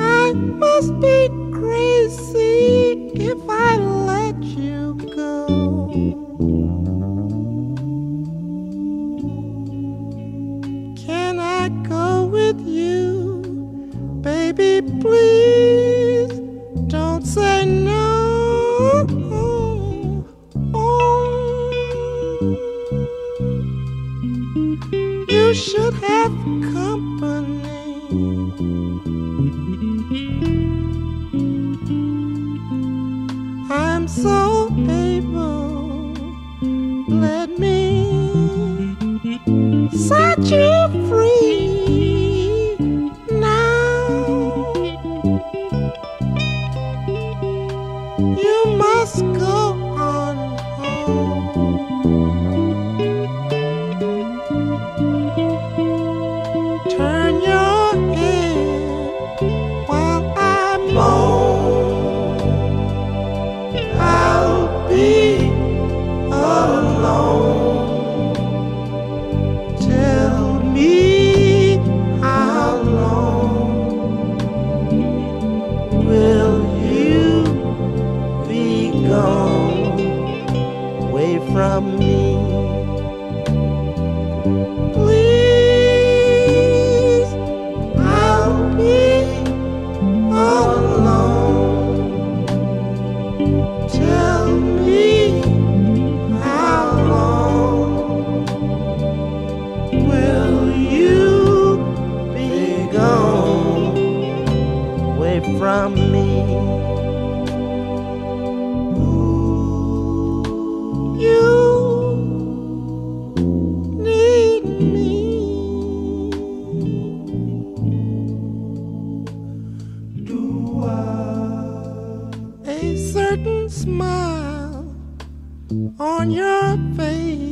I must be crazy if I let you go. Can I go with you, baby? Please. You should have company. I'm so able. Let me set you free now. You must go from me? Please, I'll be alone. Tell me how long will you be gone away from me? Smile on your face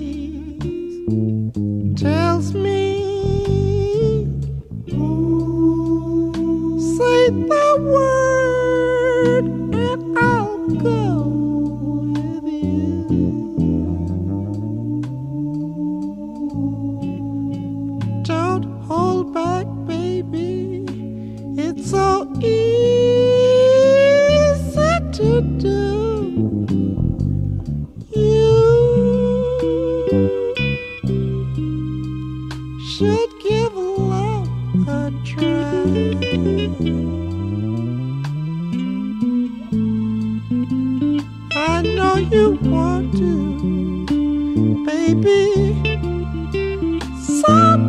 you want to, baby. So